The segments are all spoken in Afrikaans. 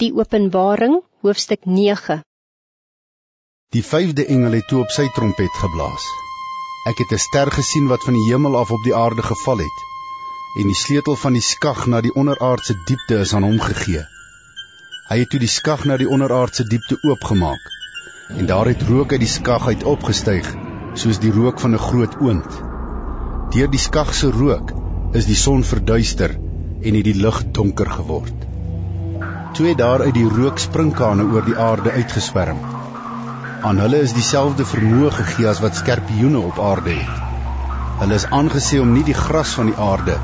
Die Openbaring, hoofstuk 9. Die vyfde engel het toe op sy trompet geblaas. Ek het 'n ster gesien wat van die hemel af op die aarde geval het, en die sleutel van die skag na die onderaardse diepte is aan hom gegee. Hy het toe die skag na die onderaardse diepte oopgemaak, en daar het rook uit die skag uit opgestyg, soos die rook van 'n groot oond. Deur die skag se rook is die son verduister en het die lug donker geword. Toe het daar uit die rook sprinkane oor die aarde uitgeswerm. Aan hulle is dieselfde vermoë gegee as wat skorpioene op aarde het. Hulle is aangesê om nie die gras van die aarde,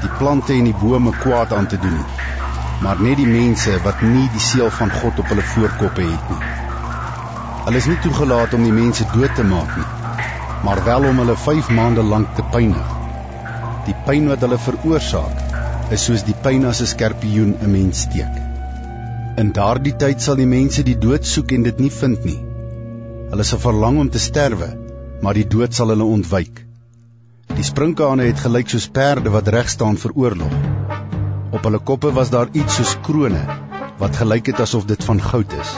die plante en die bome kwaad aan te doen nie, maar net die mense wat nie die seël van God op hulle voorkoppe het nie. Hulle is nie toegelaat om die mense dood te maak nie, maar wel om hulle 5 maande lank te pynig. Die pyn wat hulle veroorsaak, is soos die pyn as 'n skorpioen 'n mens steek. In daardie tyd sal die mense die dood soek en dit nie vind nie. Hulle sal verlang om te sterwe, maar die dood sal hulle ontwyk. Die sprinkane het gelyk soos perde wat reg staan vir oorlog. Op hulle koppe was daar iets soos krone wat gelyk het asof dit van goud is.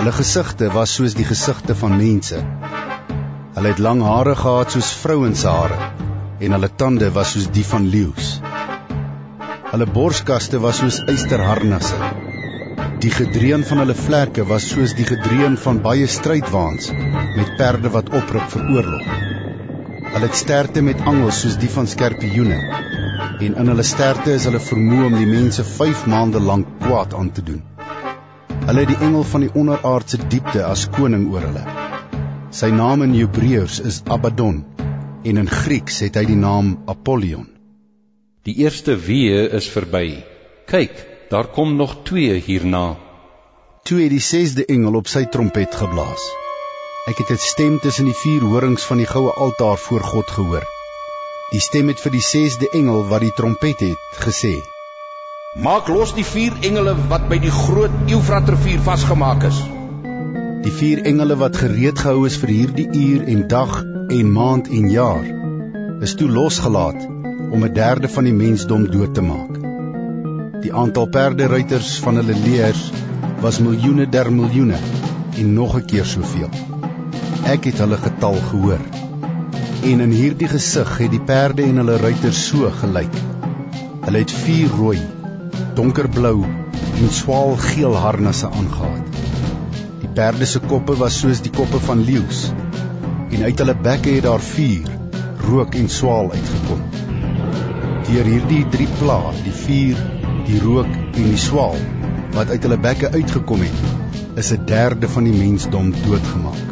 Hulle gesigte was soos die gesigte van mense. Hulle het lang hare gehad soos vrouens se hare en hulle tande was soos die van leeu's. Hulle borskaste was soos eysterharnasse. Die gedreun van hulle vlerke was soos die gedreun van baie strydwaans met perde wat opruk vir oorlog. Hulle het sterte met angels soos die van skorpioene en in hulle sterte is hulle vermoë om die mense 5 maande lank kwaad aan te doen. Hulle het die engel van die onderaardse diepte as koning oor hulle. Sy naam in Hebreëus is Abaddon en in Grieks het hy die naam Apollyon. Die eerste wee is verby. Kyk, daar kom nog twee hierna. Toe het die sesde engel op sy trompet geblaas. Ek het 'n stem tussen die vier horings van die goue altaar voor God gehoor. Die stem het vir die sesde engel wat die trompet het gesê: Maak los die vier engele wat by die groot Eufratrivier vasgemaak is. Die vier engele wat gereed gehou is vir hierdie uur en dag en maand en jaar is toe losgelaat om 'n derde van die mensdom dood te maak. Die aantal perderuiters van hulle leers was miljoene der miljoene en nog 'n keer soveel. Ek het hulle getal gehoor. En in hierdie gesig het die perde en hulle ruiters so gelyk. Hulle het vier rooi, donkerblou en swaalgeel harnasse aangetree. Die perde se koppe was soos die koppe van leeu's en uit hulle bekke het daar vuur, rook en swaal uitgekom. Deur hierdie drie plae, die vuur, die rook en die swaal wat uit hulle bekke uitgekom het, is 'n derde van die mensdom doodgemaak.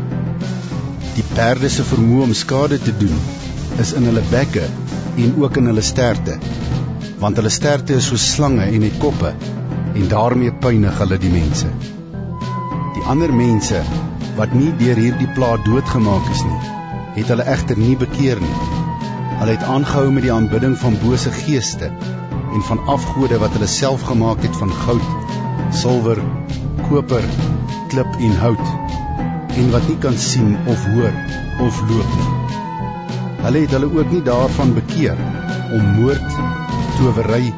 Die perde se vermoë om skade te doen is in hulle bekke en ook in hulle sterte, want hulle sterte is soos slange en het koppe en daarmee pynig hulle die mense. Die ander mense wat nie deur hierdie plaag doodgemaak is nie, het hulle egter nie bekeer nie. Hulle het aangehou met die aanbidding van bose geeste en van afgode wat hulle self gemaak het van goud, silwer, koper, klip en hout en wat nie kan sien of hoor of loop nie. Hulle het hulle ook nie daarvan bekeer om moord, towery,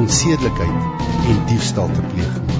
onsedelikheid en diefstal te pleeg nie.